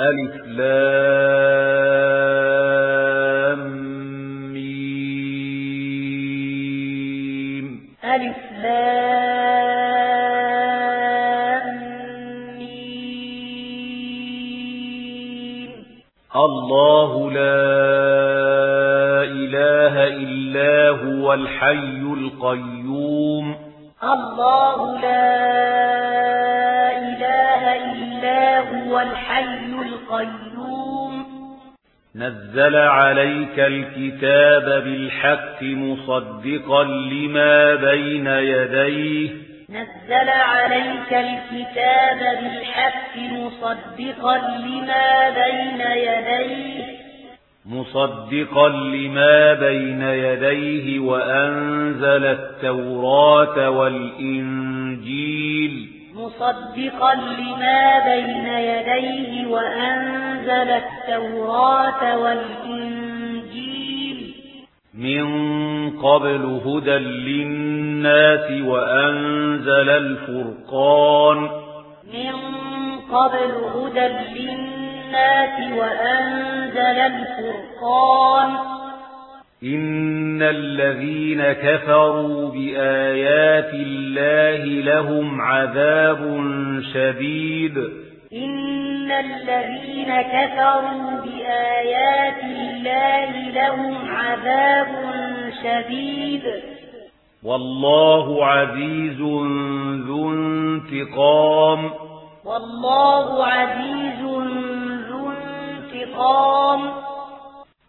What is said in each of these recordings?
ألف لام ميم. ألف لام ميم. الله لا إله إلا هو الحي القيوم. الله لا هو الحي القيوم. نزل عليك الكتاب بالحق مصدقا لما بين يديه. نزل عليك الكتاب بالحق مصدقا لما بين يديه. مصدقا لما بين يديه وأنزل التوراة والإنجيل. مصدقا لما بين يديه وأنزل التوراة والإنجيل. من قبل هدى للناس وأنزل الفرقان. من قبل هدى للناس وأنزل الفرقان. إن الذين كفروا بآيات الله لهم عذاب شديد إن الذين كفروا بآيات الله لهم عذاب شديد والله عزيز ذو انتقام والله عزيز ذو انتقام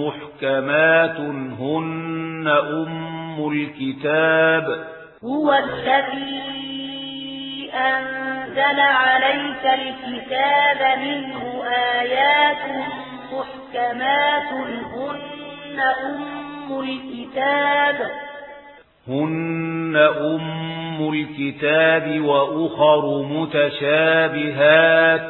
محكمات هن أم الكتاب. هو الذي أنزل عليك الكتاب منه آيات محكمات هن أم الكتاب. هن أم الكتاب وأخر متشابهات.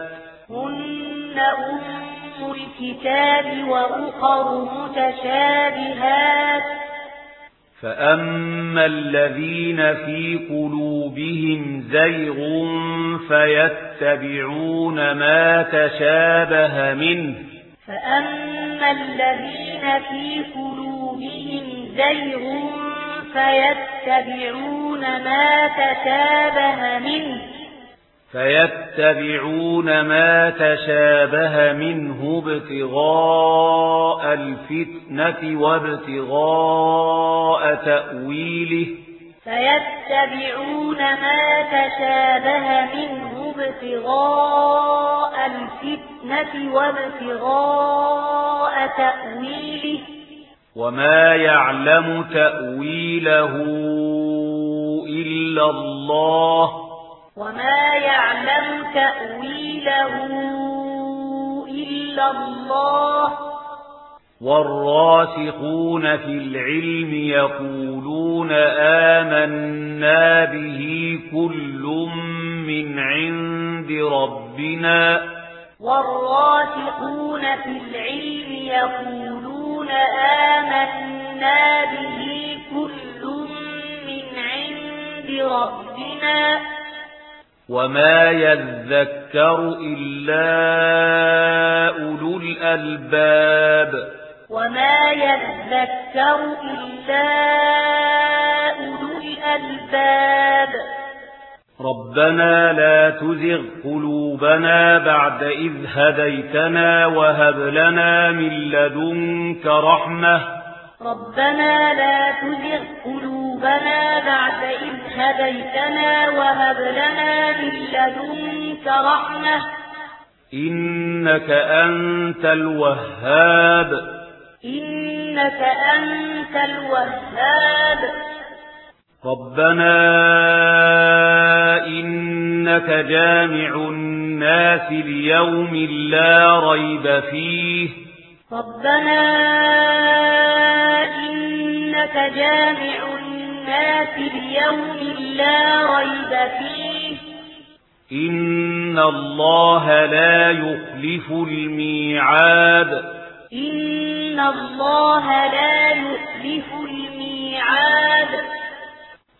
هن أم الكتاب وأخر متشابهات. فأما الذين في قلوبهم زيغ فيتبعون ما تشابه منه. فأما الذين في قلوبهم زيغ فيتبعون ما تشابه منه. فيتبعون ما تشابه منه ابتغاء الفتنة وابتغاء تأويله فيتبعون ما تشابه منه ابتغاء الفتنة وابتغاء تأويله وما يعلم تأويله إلا الله وما يعلم تأويله إلا الله والراسخون في العلم يقولون آمنا به كل من عند ربنا والراسخون في العلم يقولون آمنا به كل من عند ربنا وما يذكر إلا أولو الألباب وما يذكر إلا أولو الألباب ربنا لا تزغ قلوبنا بعد إذ هديتنا وهب لنا من لدنك رحمة ربنا لا تزغ قلوبنا بعد إذ هديتنا وهب لنا من لدنك رحمة إنك أنت الوهاب إنك أنت الوهاب ربنا إنك جامع الناس ليوم لا ريب فيه ربنا إنك جامع الناس اليوم لا ريب فيه إن الله لا يخلف الميعاد إن الله لا يخلف الميعاد